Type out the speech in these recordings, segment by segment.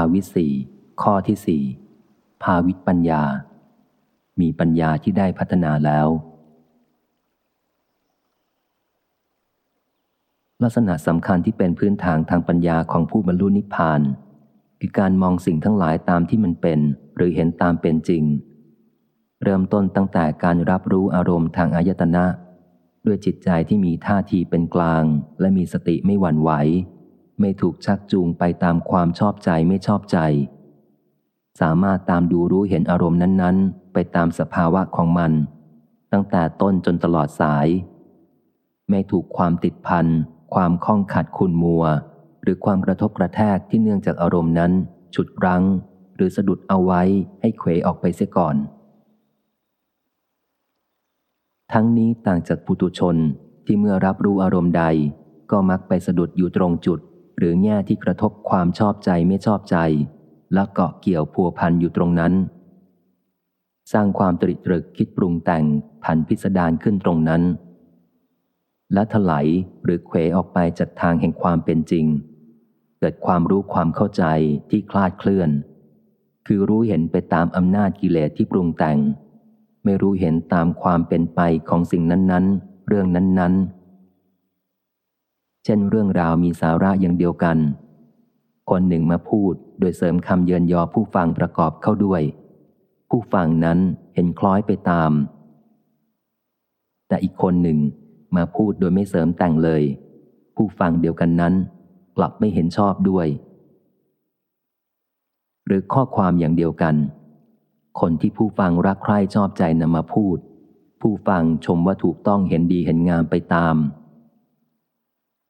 าวิสีข้อที่สี่ภาวิปัญญา มีปัญญาที่ได้พัฒนาแล้ว ลักษณะสำคัญที่เป็นพื้นฐานทางปัญญาของผู้บรรลุนิพพาน คือการมองสิ่งทั้งหลายตามที่มันเป็น หรือเห็นตามเป็นจริง เริ่มต้นตั้งแต่การรับรู้อารมณ์ทางอายตนะ ด้วยจิตใจที่มีท่าทีเป็นกลาง และมีสติไม่หวั่นไหว ไม่ถูกชักจูงไปตามความชอบใจไม่ชอบใจ สามารถตามดูรู้เห็นอารมณ์นั้น ๆ ไปตามสภาวะของมัน ตั้งแต่ต้นจนตลอดสาย ไม่ถูกความติดพัน ความคล้องขัดคุณมัว หรือความกระทบกระแทกที่เนื่องจากอารมณ์นั้น ฉุดรั้ง หรือสะดุดเอาไว้ให้เขวออกไปเสียก่อน ทั้งนี้ต่างจากปุตุชนที่เมื่อรับรู้อารมณ์ใดก็มักไปสะดุดอยู่ตรงจุด หรือแง่ที่กระทบความชอบใจไม่ชอบใจ และเกาะเกี่ยวพัวพันอยู่ตรงนั้น สร้างความตริตรึกคิดปรุงแต่งผันพิสดารขึ้นตรงนั้น และถลายหรือเขวออกไปจากทางแห่งความเป็นจริง เกิดความรู้ความเข้าใจที่คลาดเคลื่อน คือรู้เห็นไปตามอำนาจกิเลสที่ปรุงแต่ง ไม่รู้เห็นตามความเป็นไปของสิ่งนั้นๆ เรื่องนั้นๆ ช่นเรื่องราวมีสาระอย่างเดียวกัน คนหนึ่งมาพูดโดยเสริมคำเยินยอผู้ฟังประกอบเข้าด้วย ผู้ฟังนั้นเห็นคล้อยไปตาม แต่อีกคนหนึ่งมาพูดโดยไม่เสริมแต่งเลย ผู้ฟังเดียวกันนั้น กลับไม่เห็นชอบด้วย หรือข้อความอย่างเดียวกัน คนที่ผู้ฟังรักใคร่ชอบใจนำมาพูด ผู้ฟังชมว่าถูกต้องเห็นดีเห็นงามไปตาม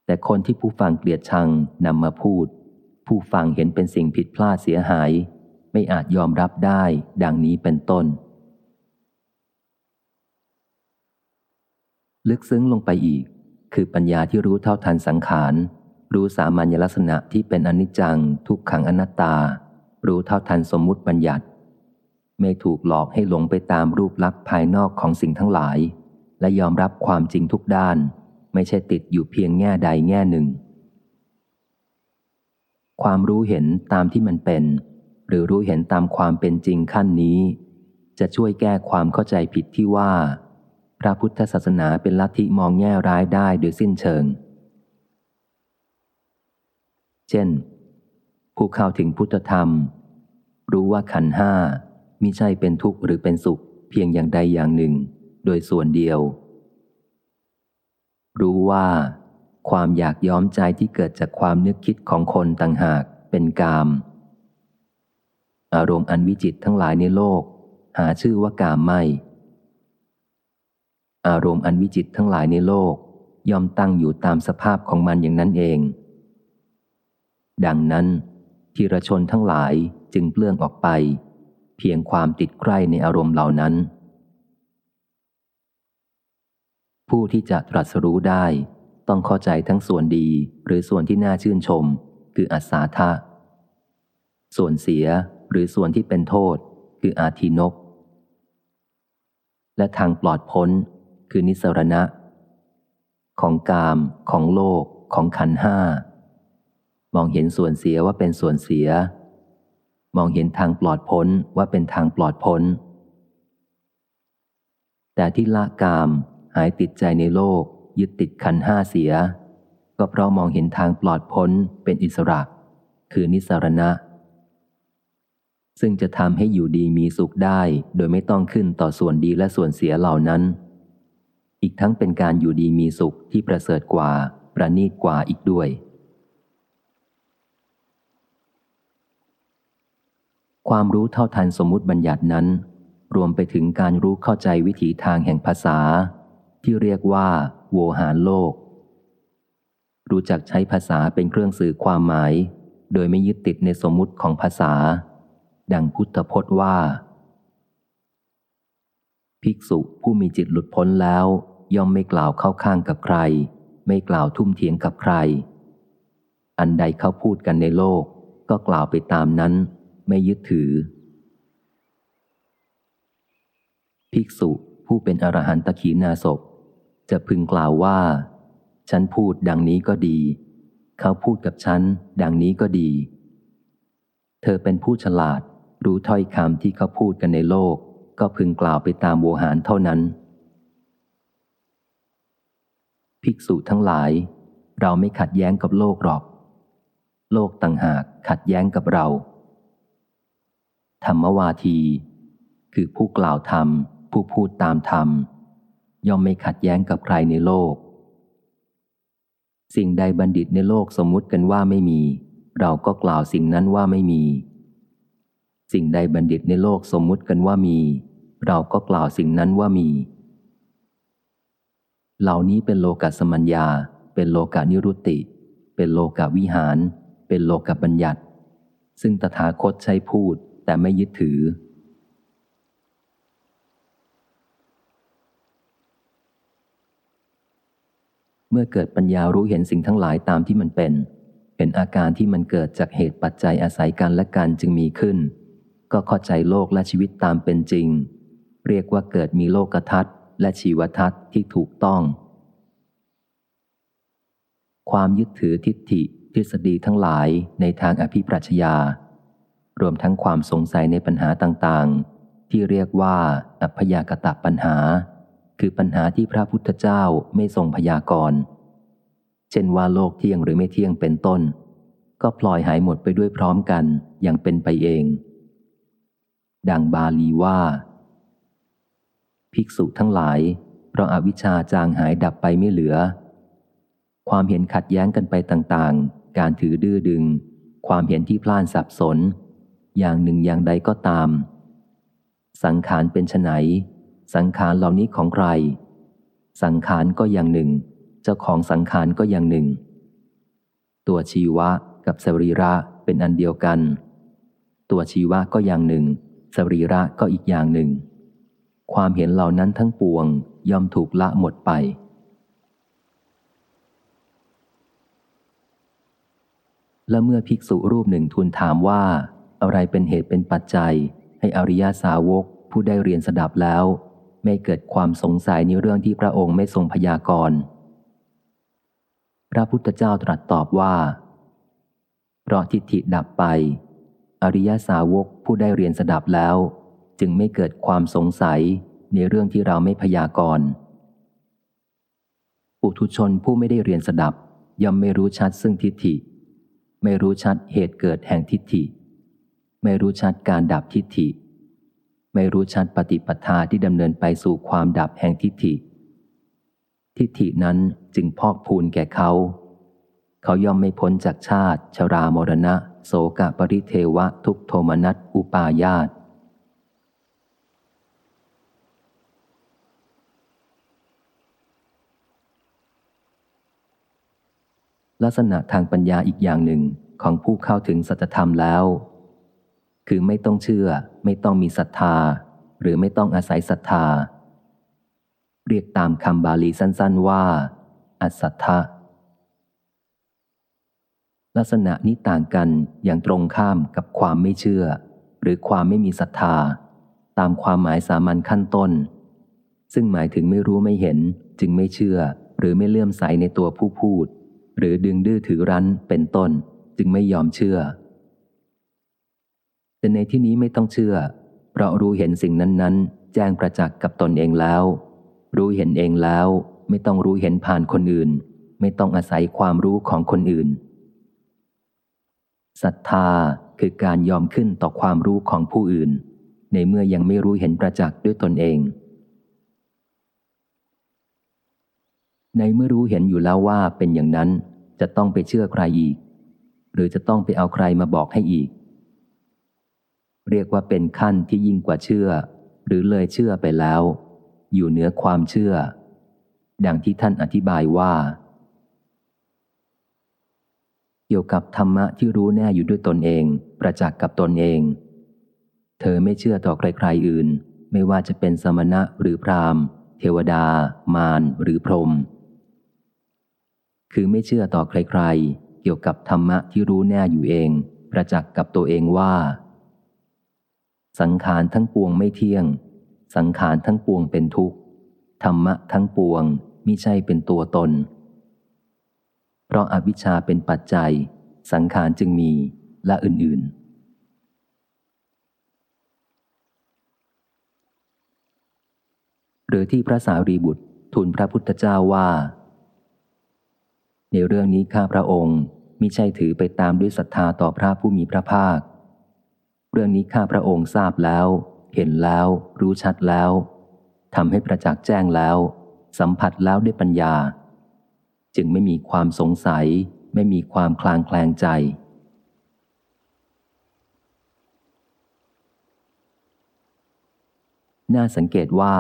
แต่คนที่ผู้ฟังเกลียดชังนำมาพูด ผู้ฟังเห็นเป็นสิ่งผิดพลาดเสียหาย ไม่อาจยอมรับได้ดังนี้เป็นต้น ลึกซึ้งลงไปอีก คือปัญญาที่รู้เท่าทันสังขาร รู้สามัญลักษณะที่เป็นอนิจจัง ทุกขังอนัตตา รู้เท่าทันสมมุติบัญญัติ ไม่ถูกหลอกให้หลงไปตามรูปลักษณ์ภายนอกของสิ่งทั้งหลาย และยอมรับความจริงทุกด้าน ไม่ใช่ติดอยู่เพียงแง่ใดแง่หนึ่ง ความรู้เห็นตามที่มันเป็น หรือรู้เห็นตามความเป็นจริงขั้นนี้ จะช่วยแก้ความเข้าใจผิดที่ว่า พระพุทธศาสนาเป็นลัทธิมองแง่ร้ายได้โดยสิ้นเชิง เช่น ผู้เข้าถึงพุทธธรรม รู้ว่าขันห้ามิใช่เป็นทุกข์หรือเป็นสุขเพียงอย่างใดอย่างหนึ่ง โดยส่วนเดียว รู้ว่า ความอยากย้อมใจที่เกิดจากความนึกคิดของคนต่างหากเป็นกาม อารมณ์อันวิจิตทั้งหลายในโลก หาชื่อว่ากามไม่ อารมณ์อันวิจิตทั้งหลายในโลก ย่อมตั้งอยู่ตามสภาพของมันอย่างนั้นเอง ดังนั้นทีรชนทั้งหลายจึงเปลื่องออกไป เพียงความติดใกล้ในอารมณ์เหล่านั้น ผู้ที่จะตรัสรู้ได้ ต้องเข้าใจทั้งส่วนดีหรือส่วนที่น่าชื่นชม คืออัศาธาส่วนเสียหรือส่วนที่เป็นโทษ คืออาทีนก และทางปลอดพ้น คือนิสรณะ ของกาม ของโลก ของขันห้ามองเห็นส่วนเสียว่าเป็นส่วนเสีย มองเห็นทางปลอดพ้นว่าเป็นทางปลอดพ้น แต่ที่ละกาม หายติดใจในโลก ยึดติดขันห้าเสีย ก็เพราะมองเห็นทางปลอดพ้นเป็นอิสระ คือนิสรณะ ซึ่งจะทำให้อยู่ดีมีสุขได้ โดยไม่ต้องขึ้นต่อส่วนดีและส่วนเสียเหล่านั้น อีกทั้งเป็นการอยู่ดีมีสุขที่ประเสริฐกว่า ประณีตกว่าอีกด้วย ความรู้เท่าทันสมมุติบัญญัตินั้นรวมไปถึงการรู้เข้าใจวิถีทางแห่งภาษา ที่เรียกว่า โวหารโลก รู้จักใช้ภาษาเป็นเครื่องสื่อความหมาย โดยไม่ยึดติดในสมมุติของภาษา ดังพุทธพจน์ว่า ภิกษุผู้มีจิตหลุดพ้นแล้ว ย่อมไม่กล่าวเข้าข้างกับใคร ไม่กล่าวทุ่มเทียงกับใคร อันใดเขาพูดกันในโลก ก็กล่าวไปตามนั้น ไม่ยึดถือ ภิกษุผู้เป็นอรหันตขีนาศพ จะพึงกล่าวว่า ฉันพูดดังนี้ก็ดี เขาพูดกับฉัน ดังนี้ก็ดี เธอเป็นผู้ฉลาด รู้ถ้อยคำที่เขาพูดกันในโลก ก็พึงกล่าวไปตามโวหารเท่านั้น ภิกษุทั้งหลาย เราไม่ขัดแย้งกับโลกหรอก โลกต่างหากขัดแย้งกับเรา ธรรมวาที คือผู้กล่าวธรรม ผู้พูดตามธรรม ย่อมไม่ขัดแย้งกับใครในโลก สิ่งใดบัณฑิตในโลกสมมุติกันว่าไม่มี เราก็กล่าวสิ่งนั้นว่าไม่มี สิ่งใดบัณฑิตในโลกสมมุติกันว่ามี เราก็กล่าวสิ่งนั้นว่ามี เหล่านี้เป็นโลกัสมัญญา เป็นโลกานิรุตติ เป็นโลกาวิหาร เป็นโลกบัญญัติ ซึ่งตถาคตใช้พูดแต่ไม่ยึดถือ เมื่อเกิดปัญญารู้เห็นสิ่งทั้งหลายตามที่มันเป็น เป็นอาการที่มันเกิดจากเหตุปัจจัยอาศัยกันและกันจึงมีขึ้น ก็เข้าใจโลกและชีวิตตามเป็นจริง เรียกว่าเกิดมีโลกทัศน์และชีวทัศน์ที่ถูกต้อง ความยึดถือทิฏฐิทฤษฎีทั้งหลายในทางอภิปรัชญารวมทั้งความสงสัยในปัญหาต่างๆ ที่เรียกว่าอัพยากตะปัญหา คือปัญหาที่พระพุทธเจ้าไม่ทรงพยากรณ์ เช่นว่าโลกเที่ยงหรือไม่เที่ยงเป็นต้น ก็พลอยหายหมดไปด้วยพร้อมกันอย่างเป็นไปเอง ดังบาลีว่า ภิกษุทั้งหลาย เพราะอาวิชชาจางหายดับไปไม่เหลือ ความเห็นขัดแย้งกันไปต่างๆ การถือดื้อดึง ความเห็นที่พล่านสับสน อย่างหนึ่งอย่างใดก็ตาม สังขารเป็นไน สังขารเหล่านี้ของใคร สังขารก็อย่างหนึ่ง เจ้าของสังขารก็อย่างหนึ่ง ตัวชีวะกับสรีระเป็นอันเดียวกัน ตัวชีวะก็อย่างหนึ่ง สรีระก็อีกอย่างหนึ่ง ความเห็นเหล่านั้นทั้งปวงย่อมถูกละหมดไปและเมื่อภิกษุรูปหนึ่งทูลถามว่า อะไรเป็นเหตุเป็นปัจจัย ให้อริยาสาวกผู้ได้เรียนสดับแล้ว ไม่เกิดความสงสัยในเรื่องที่พระองค์ไม่ทรงพยากรณ์ พระพุทธเจ้าตรัสตอบว่า เพราะทิฏฐิดับไป อริยสาวกผู้ได้เรียนสดับแล้ว จึงไม่เกิดความสงสัยในเรื่องที่เราไม่พยากรณ์ปุถุชนผู้ไม่ได้เรียนสดับย่อมไม่รู้ชัดซึ่งทิฏฐิ ไม่รู้ชัดเหตุเกิดแห่งทิฏฐิ ไม่รู้ชัดการดับทิฏฐิ ไม่รู้ชัดปฏิปทาที่ดำเนินไปสู่ความดับแห่งทิฏฐิ ทิฏฐินั้นจึงพอกพูนแก่เขา เขาย่อมไม่พ้นจากชาติ ชรามรณะ โสกปริเทวะทุกโทมนัสอุปาญาตลักษณะทางปัญญาอีกอย่างหนึ่งของผู้เข้าถึงสัจธรรมแล้ว คือไม่ต้องเชื่อ ไม่ต้องมีศรัทธา หรือไม่ต้องอาศัยศรัทธา เรียกตามคำบาลีสั้นๆว่า อัศทะลักษณะนี้ต่างกันอย่างตรงข้ามกับความไม่เชื่อ หรือความไม่มีศรัทธา ตามความหมายสามัญขั้นต้น ซึ่งหมายถึงไม่รู้ไม่เห็น จึงไม่เชื่อ หรือไม่เลื่อมใสในตัวผู้พูด หรือดึงดื้อถือรั้นเป็นต้น จึงไม่ยอมเชื่อ แต่ในที่นี้ไม่ต้องเชื่อ เพราะรู้เห็นสิ่งนั้น ๆ แจ้งประจักษ์กับตนเองแล้ว รู้เห็นเองแล้ว ไม่ต้องรู้เห็นผ่านคนอื่น ไม่ต้องอาศัยความรู้ของคนอื่นศรัทธาคือการยอมขึ้นต่อความรู้ของผู้อื่น ในเมื่อยังไม่รู้เห็นประจักษ์ด้วยตนเอง ในเมื่อรู้เห็นอยู่แล้วว่าเป็นอย่างนั้นจะต้องไปเชื่อใครอีก หรือจะต้องไปเอาใครมาบอกให้อีก เรียกว่าเป็นขั้นที่ยิ่งกว่าเชื่อ หรือเลยเชื่อไปแล้ว อยู่เหนือความเชื่อ ดังที่ท่านอธิบายว่า เกี่ยวกับธรรมะที่รู้แน่อยู่ด้วยตนเอง ประจักษ์กับตนเอง เธอไม่เชื่อต่อใครๆอื่น ไม่ว่าจะเป็นสมณะหรือพราหมณ์ เทวดา มารหรือพรหมคือไม่เชื่อต่อใครๆ เกี่ยวกับธรรมะที่รู้แน่อยู่เอง ประจักษ์กับตัวเองว่า สังขารทั้งปวงไม่เที่ยง สังขารทั้งปวงเป็นทุกข์ ธรรมะทั้งปวงมิใช่เป็นตัวตน เพราะอาวิชชาเป็นปัจจัย สังขารจึงมีและอื่น ๆ หรือที่พระสารีบุตรทูลพระพุทธเจ้าว่า ในเรื่องนี้ข้าพระองค์มิใช่ถือไปตามด้วยศรัทธาต่อพระผู้มีพระภาค เรื่องนี้ข้าพระองค์ทราบแล้ว เห็นแล้ว รู้ชัดแล้วทำให้ประจักษ์แจ้งแล้ว สัมผัสแล้วด้วยปัญญา จึงไม่มีความสงสัย ไม่มีความคลางแคลงใจ น่าสังเกตว่า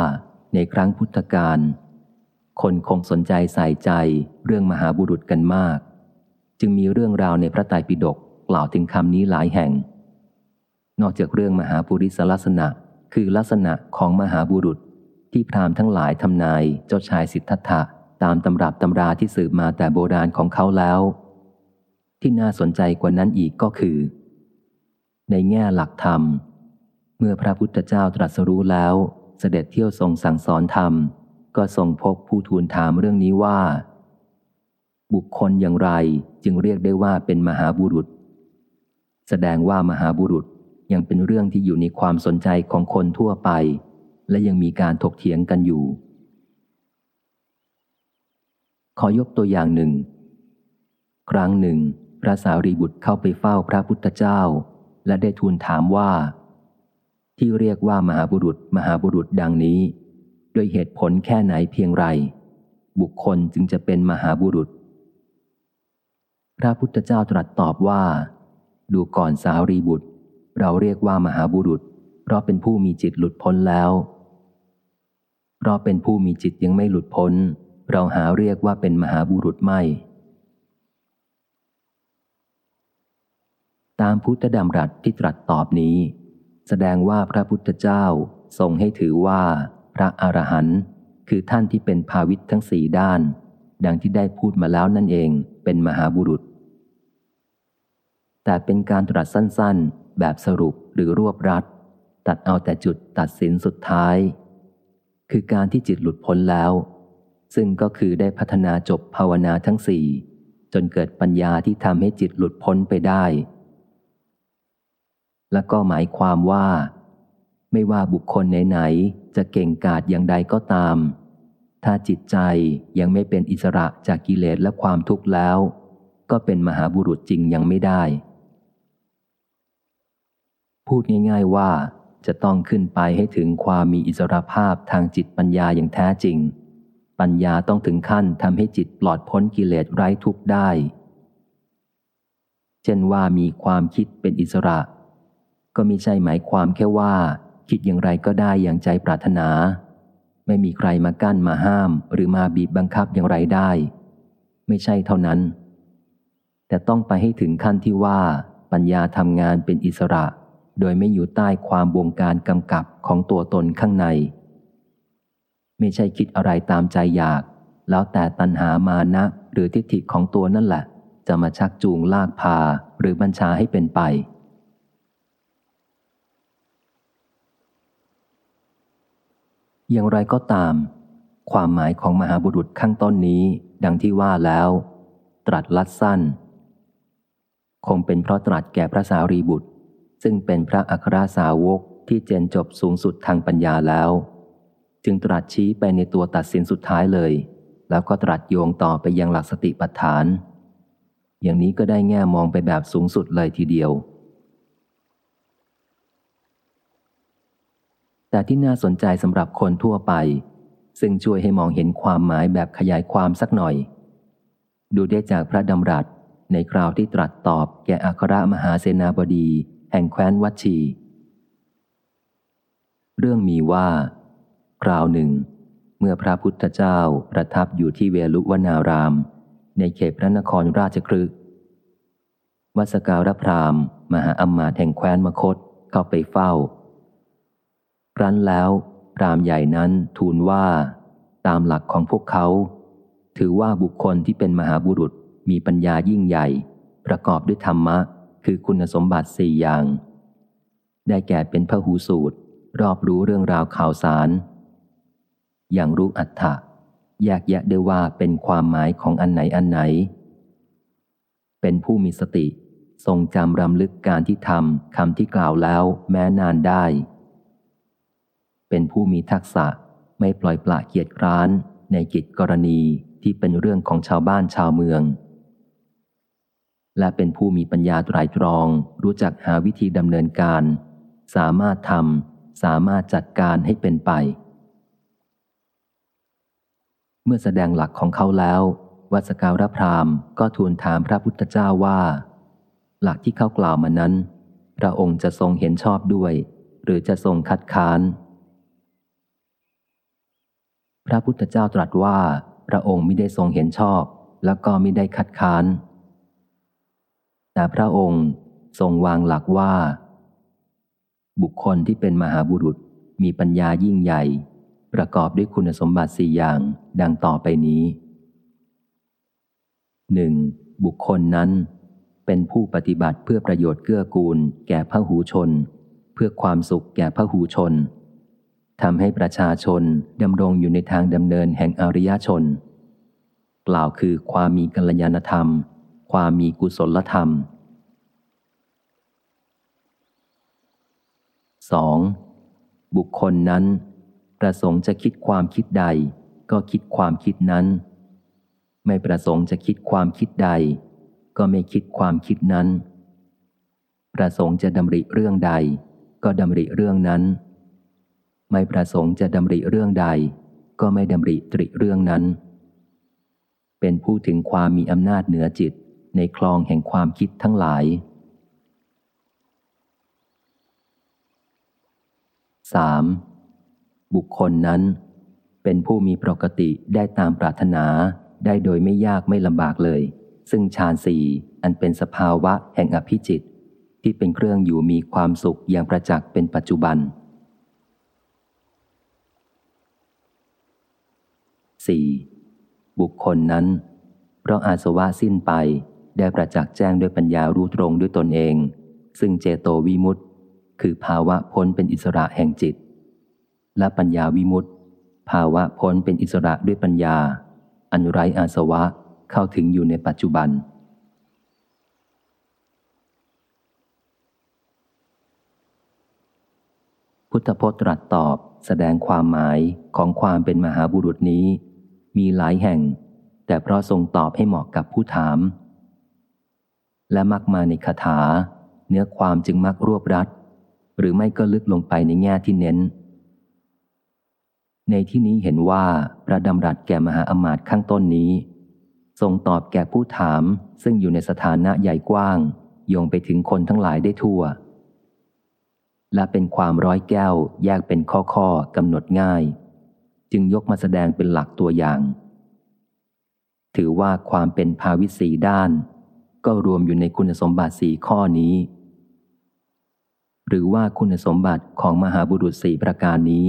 ในครั้งพุทธกาลคนคงสนใจใส่ใจเรื่องมหาบุรุษกันมาก จึงมีเรื่องราวในพระไตรปิฎกกล่าวถึงคำนี้หลายแห่ง นอกจากเรื่องมหาปุริสลักษณะ คือลักษณะของมหาบุรุษ ที่พราหมณ์ทั้งหลายทำนายเจ้าชายสิทธัตถะตามตำรับตำราที่สืบมาแต่โบราณของเขาแล้ว ที่น่าสนใจกว่านั้นอีกก็คือ ในแง่หลักธรรม เมื่อพระพุทธเจ้าตรัสรู้แล้ว เสด็จเที่ยวทรงสั่งสอนธรรม ก็ทรงพบผู้ทูลถามเรื่องนี้ว่า บุคคลอย่างไรจึงเรียกได้ว่าเป็นมหาบุรุษ แสดงว่ามหาบุรุษ ยังเป็นเรื่องที่อยู่ในความสนใจของคนทั่วไป และยังมีการถกเถียงกันอยู่ ขอยกตัวอย่างหนึ่ง ครั้งหนึ่ง พระสารีบุตรเข้าไปเฝ้าพระพุทธเจ้า และได้ทูลถามว่า ที่เรียกว่ามหาบุรุษมหาบุรุษดังนี้ โดยเหตุผลแค่ไหนเพียงไร บุคคลจึงจะเป็นมหาบุรุษ พระพุทธเจ้าตรัสตอบว่า ดูก่อนสารีบุตร เราเรียกว่ามหาบุรุษ เพราะเป็นผู้มีจิตหลุดพ้นแล้ว เพราะเป็นผู้มีจิตยังไม่หลุดพ้น เราหาเรียกว่าเป็นมหาบุรุษไม่ ตามพุทธดำรัสที่ตรัสตอบนี้ แสดงว่าพระพุทธเจ้าทรงให้ถือว่า พระอรหันต์คือท่านที่เป็นภาวิตทั้งสี่ด้าน ดังที่ได้พูดมาแล้วนั่นเองเป็นมหาบุรุษ แต่เป็นการตรัสสั้นๆ แบบสรุปหรือรวบรัด ตัดเอาแต่จุดตัดสินสุดท้าย คือการที่จิตหลุดพ้นแล้ว ซึ่งก็คือได้พัฒนาจบภาวนาทั้งสี่จนเกิดปัญญาที่ทำให้จิตหลุดพ้นไปได้ และก็หมายความว่า ไม่ว่าบุคคลไหนๆจะเก่งกาจอย่างใดก็ตาม ถ้าจิตใจยังไม่เป็นอิสระจากกิเลสและความทุกข์แล้ว ก็เป็นมหาบุรุษจริงยังไม่ได้ พูดง่าย ๆว่าจะต้องขึ้นไปให้ถึงความมีอิสรภาพทางจิตปัญญาอย่างแท้จริง ปัญญาต้องถึงขั้นทำให้จิตปลอดพ้นกิเลสไร้ทุกข์ได้ เช่นว่ามีความคิดเป็นอิสระ ก็มิใช่หมายความแค่ว่า คิดอย่างไรก็ได้อย่างใจปรารถนา ไม่มีใครมากั้นมาห้าม หรือมาบีบบังคับอย่างไรได้ ไม่ใช่เท่านั้น แต่ต้องไปให้ถึงขั้นที่ว่า ปัญญาทำงานเป็นอิสระ โดยไม่อยู่ใต้ความบงการกำกับของตัวตนข้างใน ไม่ใช่คิดอะไรตามใจอยาก แล้วแต่ตัณหามานะหรือทิฏฐิของตัวนั่นแหละ จะมาชักจูงลากพาหรือบัญชาให้เป็นไป อย่างไรก็ตาม ความหมายของมหาบุรุษข้างต้นนี้ ดังที่ว่าแล้ว ตรัสลัดสั้น คงเป็นเพราะตรัสแก่พระสารีบุตร ซึ่งเป็นพระอัครสาวกที่เจนจบสูงสุดทางปัญญาแล้ว จึงตรัสชี้ไปในตัวตัดสินสุดท้ายเลย แล้วก็ตรัสโยงต่อไปยังหลักสติปัฏฐาน อย่างนี้ก็ได้แง่มองไปแบบสูงสุดเลยทีเดียว แต่ที่น่าสนใจสำหรับคนทั่วไป ซึ่งช่วยให้มองเห็นความหมายแบบขยายความสักหน่อย ดูได้จากพระดำรัสในคราวที่ตรัสตอบแก่อัครมหาเสนาบดี แห่งแคว้นวัชี เรื่องมีว่า คราวหนึ่ง เมื่อพระพุทธเจ้าประทับอยู่ที่เวลุวนาราม ในเขตพระนครราชครึกวัสการพรามมหาอมาตแห่งแคว้นมคตเข้าไปเฝ้า ครั้นแล้วพรามใหญ่นั้นทูลว่าตามหลักของพวกเขา ถือว่าบุคคลที่เป็นมหาบุรุษมีปัญญายิ่งใหญ่ ประกอบด้วยธรรมะ คือคุณสมบัติสี่อย่าง ได้แก่เป็นพระหูสูตร รอบรู้เรื่องราวข่าวสาร อย่างรู้อัฏฐะแยกแยะได้ว่าเป็นความหมายของอันไหนอันไหน เป็นผู้มีสติ ทรงจำรำลึกการที่ทำคำที่กล่าวแล้วแม้นานได้ เป็นผู้มีทักษะไม่ปล่อยปละเกียรติคร้านในกิจกรณีที่เป็นเรื่องของชาวบ้านชาวเมือง และเป็นผู้มีปัญญาตรายตรอง รู้จักหาวิธีดำเนินการ สามารถทำสามารถจัดการให้เป็นไป เมื่อแสดงหลักของเขาแล้ววัสการพรามก็ทูลถามพระพุทธเจ้าว่า หลักที่เขากล่าวมานั้น พระองค์จะทรงเห็นชอบด้วย หรือจะทรงคัดค้าน พระพุทธเจ้าตรัสว่า พระองค์ไม่ได้ทรงเห็นชอบ แล้วก็ไม่ได้คัดค้าน แต่พระองค์ทรงวางหลักว่า บุคคลที่เป็นมหาบุรุษมีปัญญายิ่งใหญ่ ประกอบด้วยคุณสมบัติสี่อย่างดังต่อไปนี้หนึ่งบุคคลนั้น เป็นผู้ปฏิบัติเพื่อประโยชน์เกื้อกูล แก่พระหูชน เพื่อความสุขแก่พระหูชนทำให้ประชาชนดำรงอยู่ในทางดำเนินแห่งอริยชน กล่าวคือความมีกัลยาณธรรม ความมีกุศลธรรม 2. บุคคลนั้น ประสงค์จะคิดความคิดใด ก็คิดความคิดนั้น ไม่ประสงค์จะคิดความคิดใด ก็ไม่คิดความคิดนั้น ประสงค์จะดำริเรื่องใด ก็ดำริเรื่องนั้น ไม่ประสงค์จะดำริเรื่องใด ก็ไม่ดำริตริเรื่องนั้น เป็นผู้ถึงความมีอำนาจเหนือจิต ในคลองแห่งความคิดทั้งหลาย 3. บุคคลนั้น เป็นผู้มีปกติได้ตามปรารถนาได้โดยไม่ยากไม่ลำบากเลย ซึ่งฌานสี่อันเป็นสภาวะแห่งอภิจิต ที่เป็นเครื่องอยู่มีความสุขอย่างประจักษ์เป็นปัจจุบัน 4. บุคคลนั้น เพราะอาสวะสิ้นไป ได้ประจักษ์แจ้งด้วยปัญญารู้ตรงด้วยตนเอง ซึ่งเจโตวิมุตต์คือภาวะพ้นเป็นอิสระแห่งจิต และปัญญาวิมุตต์ภาวะพ้นเป็นอิสระด้วยปัญญา อันไรอาสวะเข้าถึงอยู่ในปัจจุบัน พุทธพจน์ตรัสตอบแสดงความหมายของความเป็นมหาบุรุษนี้ มีหลายแห่ง แต่เพราะทรงตอบให้เหมาะกับผู้ถาม และมักมาในคาถา เนื้อความจึงมักรวบรัด หรือไม่ก็ลึกลงไปในแง่ที่เน้น ในที่นี้เห็นว่าพระดำรัสแก่มหาอมาตย์ข้างต้นนี้ ทรงตอบแก่ผู้ถามซึ่งอยู่ในสถานะใหญ่กว้างโยงไปถึงคนทั้งหลายได้ทั่ว และเป็นความร้อยแก้วแยกเป็นข้อข้อกำหนดง่าย จึงยกมาแสดงเป็นหลักตัวอย่าง ถือว่าความเป็นภาวิสีด้าน ก็รวมอยู่ในคุณสมบัติสี่ข้อนี้ หรือว่าคุณสมบัติของมหาบุรุษสี่ประการนี้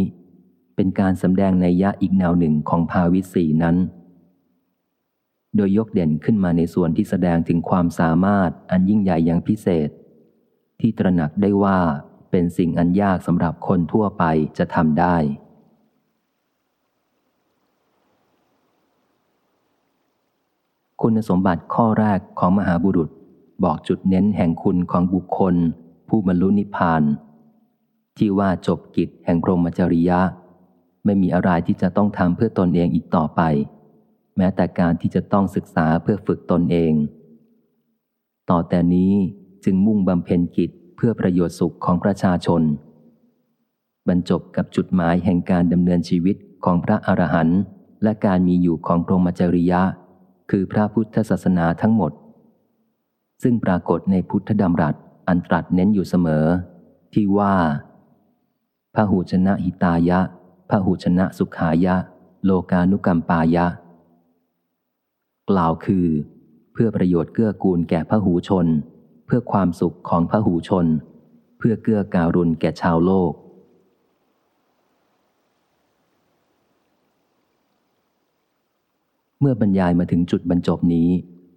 เป็นการสำแดงในยะอีกแนวหนึ่งของภาวิสีนั้น โดยยกเด่นขึ้นมาในส่วนที่แสดงถึงความสามารถอันยิ่งใหญ่อย่างพิเศษ ที่ตระหนักได้ว่าเป็นสิ่งอันยากสำหรับคนทั่วไปจะทำได้ คุณสมบัติข้อแรกของมหาบุรุษ บอกจุดเน้นแห่งคุณของบุคคล ผู้บรรลุนิพพาน ที่ว่าจบกิจแห่งพรหมจริยะ ไม่มีอะไรที่จะต้องทำเพื่อตนเองอีกต่อไป แม้แต่การที่จะต้องศึกษาเพื่อฝึกตนเอง ต่อแต่นี้จึงมุ่งบำเพ็ญกิจเพื่อประโยชน์สุขของประชาชน บรรจบกับจุดหมายแห่งการดำเนินชีวิตของพระอรหันต์และการมีอยู่ของพรหมจริยะ คือพระพุทธศาสนาทั้งหมด ซึ่งปรากฏในพุทธดำรัสอันตรัสเน้นอยู่เสมอ ที่ว่าพระหูชนะหิตายะพหุชนะสุขายะ โลกานุกรรมปายะ กล่าวคือ เพื่อประโยชน์เกื้อกูลแก่พหูชน เพื่อความสุขของพหูชน เพื่อเกื้อการุณแก่ชาวโลก เมื่อบรรยายมาถึงจุดบรรจบนี้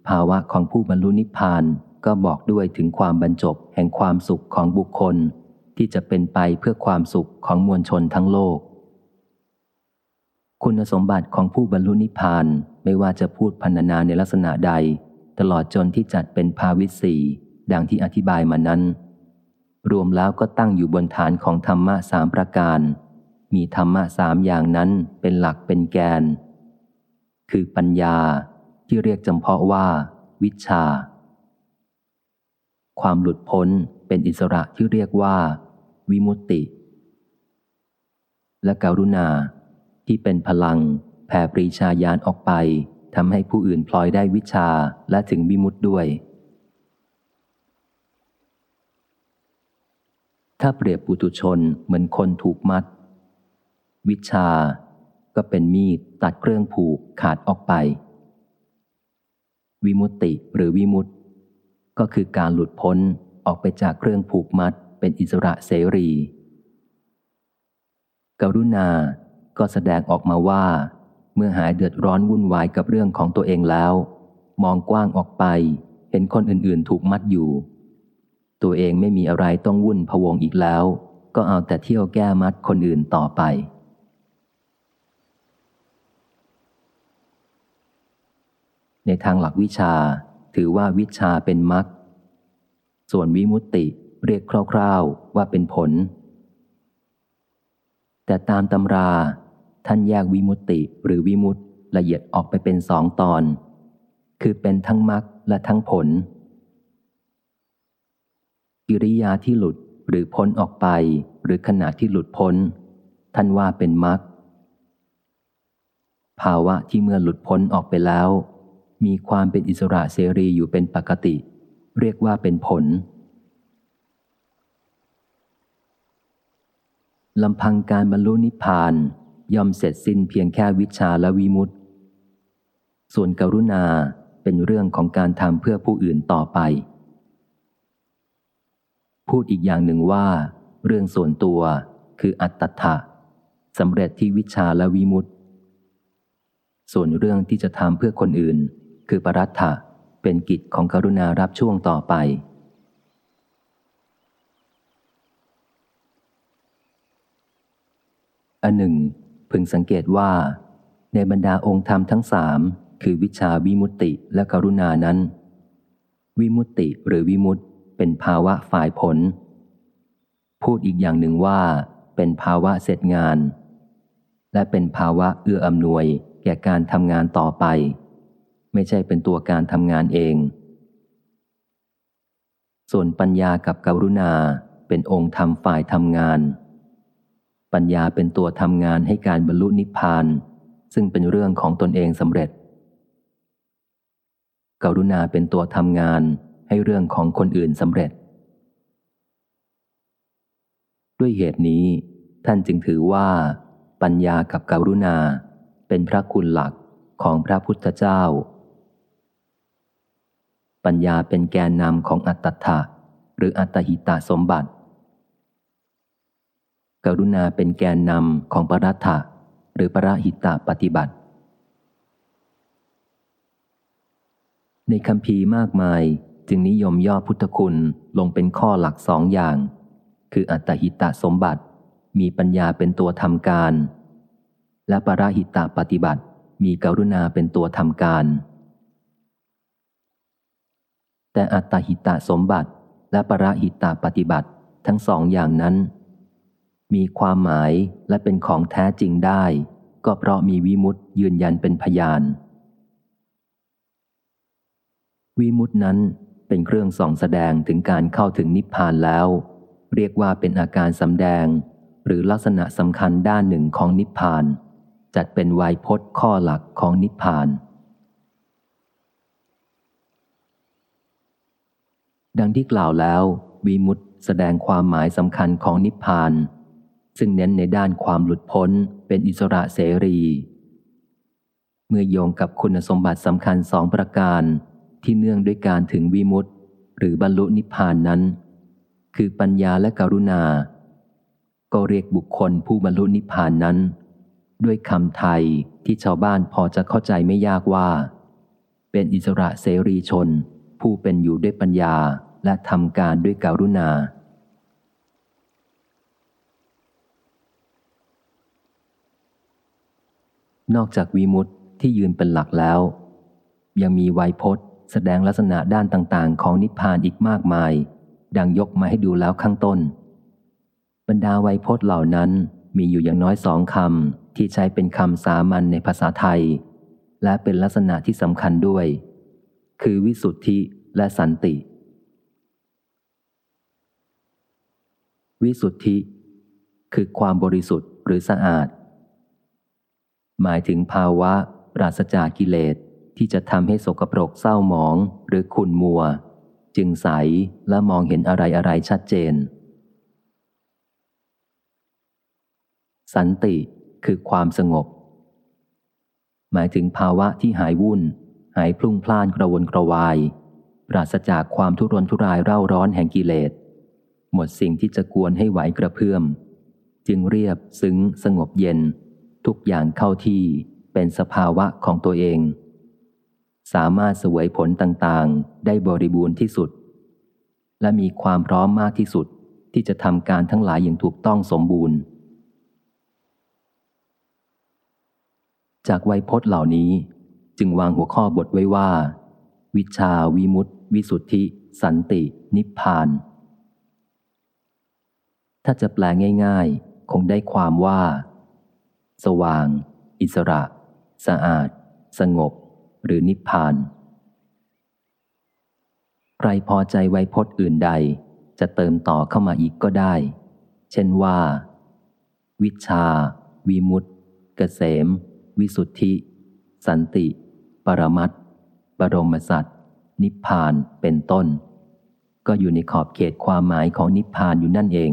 ภาวะของผู้บรรลุนิพพานก็บอกด้วยถึงความบรรจบแห่งความสุขของบุคคล ที่จะเป็นไปเพื่อความสุขของมวลชนทั้งโลก คุณสมบัติของผู้บรรลุนิพพานไม่ว่าจะพูดพันนาในลักษณะใด ตลอดจนที่จัดเป็นภาวิสีดังที่อธิบายมานั้น รวมแล้วก็ตั้งอยู่บนฐานของธรรมะสามประการ มีธรรมะสามอย่างนั้นเป็นหลักเป็นแกน คือปัญญาที่เรียกจำเพาะว่า วิชา ความหลุดพ้นเป็นอิสระที่เรียกว่า วิมุตติ และการุณาที่เป็นพลังแผ่ปรีชาญาณออกไปทำให้ผู้อื่นพลอยได้วิชาและถึงวิมุตด้วย ถ้าเปรียบปุตุชนเหมือนคนถูกมัด วิชา ก็เป็นมีดตัดเครื่องผูกขาดออกไป วิมุตติหรือวิมุตติก็คือการหลุดพ้นออกไปจากเครื่องผูกมัดเป็นอิสระเสรี กรุณา ก็แสดงออกมาว่า เมื่อหายเดือดร้อนวุ่นวายกับเรื่องของตัวเองแล้ว มองกว้างออกไป เห็นคนอื่นๆ ถูกมัดอยู่ ตัวเองไม่มีอะไรต้องวุ่นพวงอีกแล้ว ก็เอาแต่เที่ยวแก้มัดคนอื่นต่อไป ในทางหลักวิชา ถือว่าวิชาเป็นมรรค ส่วนวิมุตติเรียกคร่าวๆว่าเป็นผล แต่ตามตำรา ท่านแยกวิมุตติหรือวิมุตละเอียดออกไปเป็นสองตอน คือเป็นทั้งมรรคและทั้งผล กิริยาที่หลุดหรือพ้นออกไป หรือขณะที่หลุดพ้น ท่านว่าเป็นมรรคภาวะที่เมื่อหลุดพ้นออกไปแล้ว มีความเป็นอิสระเสรีอยู่เป็นปกติ เรียกว่าเป็นผลลำพังการบรรลุนิพพานย่อมเสร็จสิ้นเพียงแค่วิชาและวิมุตติ ส่วนกรุณาเป็นเรื่องของการทำเพื่อผู้อื่นต่อไป พูดอีกอย่างหนึ่งว่า เรื่องส่วนตัวคืออัตถะสำเร็จที่วิชาและวิมุตติ ส่วนเรื่องที่จะทำเพื่อคนอื่น คือปรัตถะเป็นกิจของกรุณารับช่วงต่อไป อันหนึ่ง พึงสังเกตว่า ในบรรดาองค์ธรรมทั้งสามคือวิชาวิมุตติและกรุณานั้น วิมุตติหรือวิมุตติเป็นภาวะฝ่ายผล พูดอีกอย่างหนึ่งว่า เป็นภาวะเสร็จงาน และเป็นภาวะเอื้ออำนวยแก่การทำงานต่อไป ไม่ใช่เป็นตัวการทำงานเอง ส่วนปัญญากับกรุณาเป็นองค์ธรรมฝ่ายทำงาน ปัญญาเป็นตัวทำงานให้การบรรลุนิพพาน ซึ่งเป็นเรื่องของตนเองสำเร็จ กรุณาเป็นตัวทำงานให้เรื่องของคนอื่นสำเร็จ ด้วยเหตุนี้ ท่านจึงถือว่า ปัญญากับกรุณาเป็นพระคุณหลักของพระพุทธเจ้า ปัญญาเป็นแกนนำของอัตถะหรืออัตหิตาสมบัติ กรุณาเป็นแกนนำของปรัตถะหรือปรหิตะปฏิบัติ ในคำพีมากมายจึงนิยมย่อพุทธคุณลงเป็นข้อหลักสองอย่าง คืออัตหิตะสมบัติ มีปัญญาเป็นตัวทำการ และปรหิตะปฏิบัติ มีกรุณาเป็นตัวทำการ แต่อัตหิตะสมบัติและปรหิตะปฏิบัติทั้งสองอย่างนั้น มีความหมายและเป็นของแท้จริงได้ ก็เพราะมีวิมุตยืนยันเป็นพยาน วิมุตนั้นเป็นเครื่องส่องแสดงถึงการเข้าถึงนิพพานแล้ว เรียกว่าเป็นอาการสำแดง หรือลักษณะสำคัญด้านหนึ่งของนิพพาน จัดเป็นไวยพจน์ข้อหลักของนิพพาน ดังที่กล่าวแล้ววิมุตแสดงความหมายสำคัญของนิพพาน ซึ่งเน้นในด้านความหลุดพ้นเป็นอิสระเสรี เมื่อโยงกับคุณสมบัติสำคัญสองประการที่เนื่องด้วยการถึงวิมุตหรือบรรลุนิพพานนั้น คือปัญญาและกรุณา ก็เรียกบุคคลผู้บรรลุนิพพานนั้น ด้วยคำไทยที่ชาวบ้านพอจะเข้าใจไม่ยากว่า เป็นอิสระเสรีชน ผู้เป็นอยู่ด้วยปัญญา และทำการด้วยการุณา นอกจากวีมุตที่ยืนเป็นหลักแล้ว ยังมีไวยพจน์ แสดงลักษณะด้านต่าง ๆ ของนิพพานอีกมากมาย ดังยกมาให้ดูแล้วข้างต้น บรรดาไวยพจน์เหล่านั้นมีอยู่อย่างน้อยสองคำที่ใช้เป็นคำสามัญในภาษาไทย และเป็นลักษณะที่สำคัญด้วย คือวิสุทธิและสันติ วิสุทธิ คือความบริสุทธิ์หรือสะอาด หมายถึงภาวะปราศจากกิเลสที่จะทำให้สกปรกเศร้าหมองหรือขุ่นมัว จึงใสและมองเห็นอะไรอะไรชัดเจน สันติคือความสงบ หมายถึงภาวะที่หายวุ่น หายพลุ่งพล่านกระวนกระวาย ปราศจากความทุรนทุรายเร่าร้อนแห่งกิเลส หมดสิ่งที่จะกวนให้ไหวกระเพื่อม จึงเรียบซึ้งสงบเย็น ทุกอย่างเข้าที่เป็นสภาวะของตัวเอง สามารถสวยผลต่างๆ ได้บริบูรณ์ที่สุด และมีความพร้อมมากที่สุดที่จะทำการทั้งหลายอย่างถูกต้องสมบูรณ์ จากไวยพจน์เหล่านี้จึงวางหัวข้อบทไว้ว่า วิชาวิมุตติ วิสุทธิ สันติ นิพพาน ถ้าจะแปลง่ายๆ คงได้ความว่า สว่าง อิสระ สะอาด สงบ หรือนิพพาน ใครพอใจไวยพจน์อื่นใด จะเติมต่อเข้ามาอีกก็ได้ เช่นว่า วิชาวิมุตติเกษม วิสุทธิ สันติ ปรมัตบรมสัตนิพพานเป็นต้น ก็อยู่ในขอบเขตความหมายของนิพพานอยู่นั่นเอง